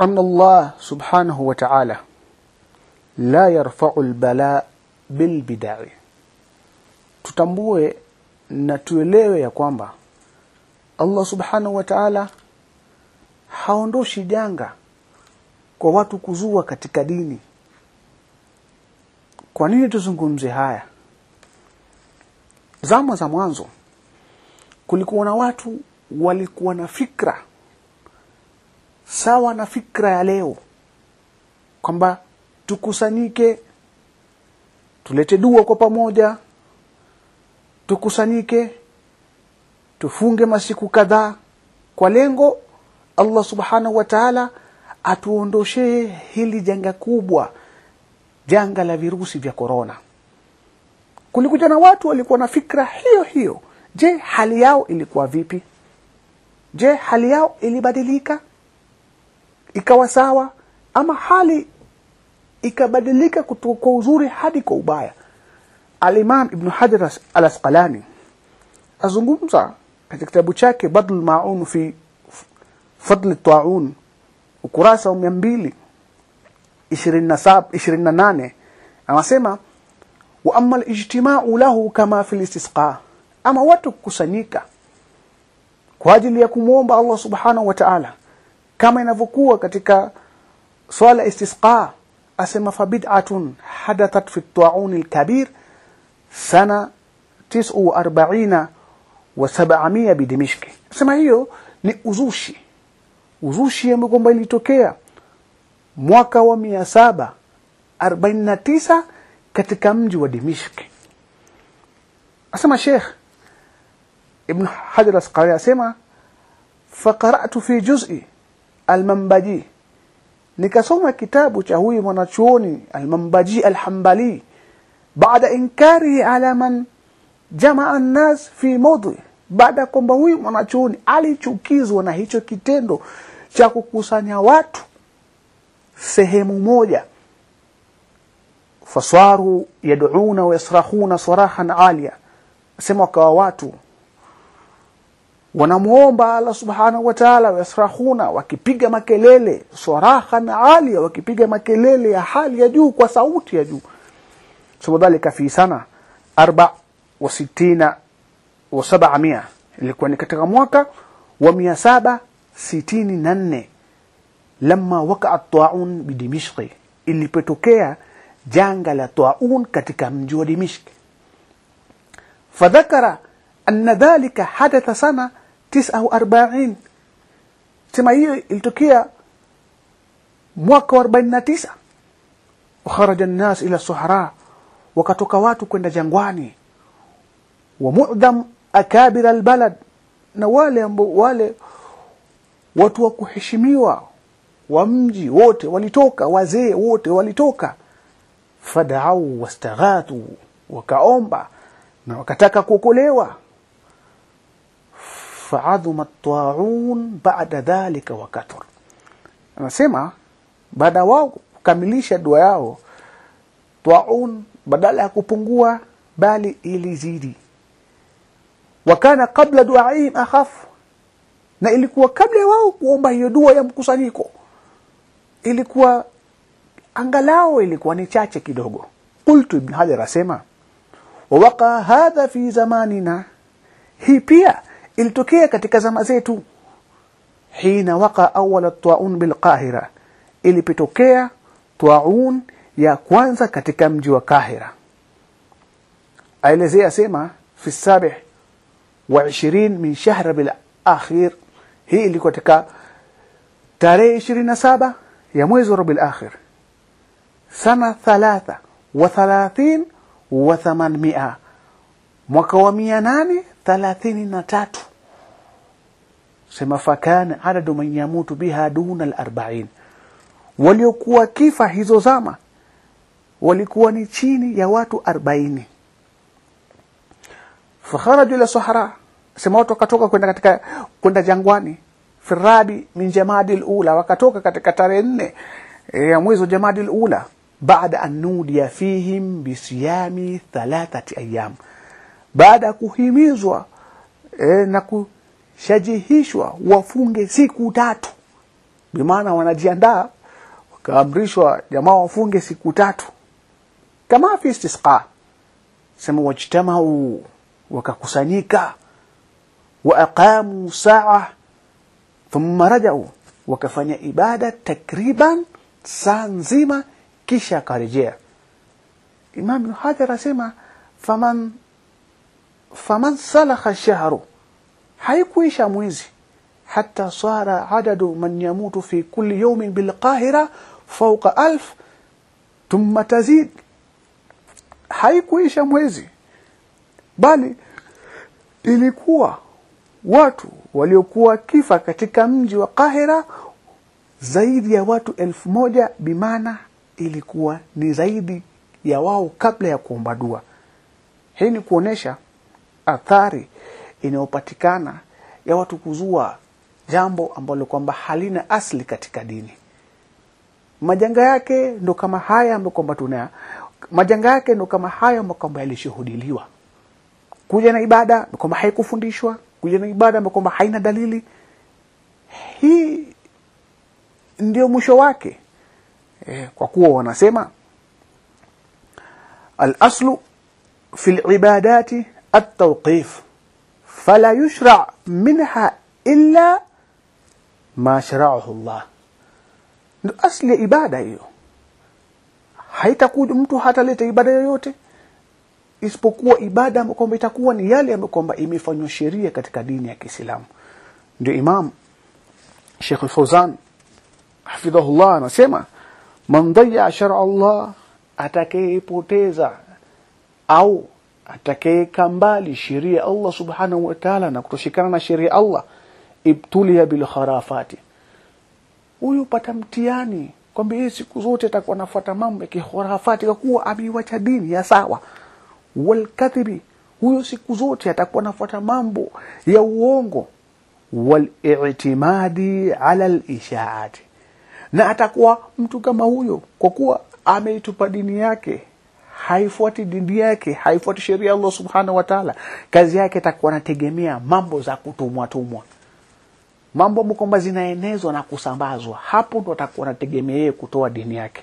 أن الله سبحانه وتعالى لا يرفع البلاء بالبدع tutambue na tuelewe ya kwamba Allah subhanahu wa ta'ala haondoshi janga kwa watu kuzua katika dini kwa nini tuzungumze haya zama za mwanzo kulikuwa na watu walikuwa na fikra sawa na fikra ya leo kwamba tukusanyike tulete dua kwa pamoja tukusanyike tufunge masiku kadhaa kwa lengo Allah subhanahu wa ta'ala atuondoshee hili janga kubwa janga la virusi vya korona kulikuja na watu walikuwa na fikra hiyo hiyo. Je hali yao ilikuwa vipi? Je hali yao ilibadilika ikawa sawa ama hali ikabadilika kwa uzuri hadi kwa ubaya. Al-Imam Ibn Hajar Al-Asqalani azungumza katika kitabu chake Badl Ma'un fi Fadl Ta'un ukurasa wa 227 28 anasema wa amma al-ijtima'u lahu kama fi al-istisqa ama watu kukusanyika kwa ajili ya kumwomba Allah subhanahu wa ta'ala kama inavyokuwa katika swala istisqa asema fabid'atun hadathat fi at-ta'un al-kabir sana 49 wa 700 bidimishki sema hiyo ni uzushi. Uzushi ambao kwamba ilitokea mwaka wa 749 katika mji wa Dimishki. Asema Sheikh Ibn Hajar Asqalani asema faqara'tu fi juz'i al-Manbaji nikasoma kitabu cha huyu mwanachuoni Al-Mambaji al-Hanbali baada inkari ala man jamaa an-nas fi mawdi. Baada kwamba huyu mwanachuoni alichukizwa na hicho kitendo cha kukusanya watu sehemu moja. Fasaru yad'una wa yasrahuna sarahan alia. Sema kwa watu wanamuomba Allah subhanahu wa ta'ala yasrahuna wakipiga makelele sarahan alia wakipiga makelele ya hali ya juu kwa sauti ya juu. Sabadhalika fi sana arba wa sittina wa sab'amia. Ilikuwa ni katika mwaka wa 764 lamma wakaa at-ta'un bidimishki, ilipotokea janga la ta'un katika mji wa Dimishki. fadhakara anna dhalika hadatha sana 49 sema hiyo ilitokea mwaka wa 49 ukharaja an-nas ila suhara wakatoka watu kwenda jangwani. Wa mu'dham akabir albalad na wale ambao wale watu wa kuheshimiwa wa mji wote walitoka wazee wote walitoka. Fadau wastaghathu wakaomba na wakataka kuokolewa fa'adhuma at-ta'un ba'da dhalika wa kathur. Anasema baada wao kukamilisha dua yao ta'un badala ya kupungua bali ilizidi. Wakana kabla duaihim akhaf na ilikuwa kabla wao kuomba hiyo dua ya mkusanyiko. Ilikuwa angalao ilikuwa ni chache kidogo. Qultu ibn hajar asema wawaqa hadha fi zamanina. Hii pia ilitokea katika zama zetu. Hina waqa awwal at-taun bil-Qahira ilipotokea taun ya kwanza katika mji wa Kahira aelezea sema fi sabih wa 20 min shahr bil akhir. Hii ilikuwa katika tarehe 27 ya mwezi wa Rabiul Akhir. Sana 3 wa 30 wa 800 mwaka wa 833 sema fakana adadu man yamutu biha duna al-arba'in. Waliokuwa kifa hizo zama walikuwa ni chini ya watu 40 fakharaju ila sahara sema watu wakatoka kwenda katika kwenda jangwani. Firabi min jamadi ula wakatoka katika tarehe nne ya mwezi jamadi ula. Baada an nudiya fihim bisiyami thalathati ayyam. Baada kuhimizwa e, na kushajihishwa wafunge siku tatu. Bimaana wanajiandaa wakaamrishwa jamaa wafunge siku tatu. Kama fi istisqa sema wajtamau wakakusanyika wa aqamu saa thumma rajau wakafanya ibada takriban saa nzima kisha akarejea. Imam bnu hajar asema faman faman salakha shahru haikuisha mwezi. Hata sara adadu man yamutu fi kulli yawmin bilqahira fawqa alf thumma tazid. Haikuisha mwezi. Bali ilikuwa watu waliokuwa kifa katika mji wa Kahira zaidi ya watu elfu moja bimana ilikuwa ni zaidi ya wao kabla ya kuomba dua. Hii ni kuonesha athari inayopatikana ya watu kuzua jambo ambalo kwamba halina asli katika dini. Majanga yake ndo kama haya ambayo kwamba tuna majanga yake ndo kama haya ambayo kwamba yalishuhudiliwa. Kuja na ibada kwamba haikufundishwa, kuja na ibada ambayo kwamba haina dalili. Hii ndio mwisho wake. E, kwa kuwa wanasema al-aslu fi al-ibadati at-tawqif fala yushra minha illa ma shara'ahu Allah. Ndio asli ya ibada hiyo. haitakuwa mtu hataleta ibada yoyote isipokuwa ibada ambayo kwamba itakuwa ni yale ambayo kwamba imefanywa sheria katika dini ya Kiislamu. Ndio Imam Sheikh Al-Fauzan hafidhahullah anasema man dhayya shar'a Allah atakayepoteza au atakayeka mbali sheria Allah subhanahu wa ta'ala na kutoshikana na sheria Allah ibtulia bil kharafati. Huyu pata mtiani kwamba yeye siku zote atakuwa anafuata mambo ya kihurafati kwa kuwa ameiwacha dini ya sawa. Wal kadhibi huyo siku zote atakuwa anafuata mambo ya uongo. Wal i'timadi ala al ishaati na atakuwa mtu kama huyo kwa kuwa ameitupa dini yake haifuati dini yake haifuati sheria ya Allah subhanahu wataala kazi yake atakuwa anategemea mambo za kutumwatumwa mambo kwamba zinaenezwa na kusambazwa. Hapo ndo atakuwa anategemea yeye kutoa dini yake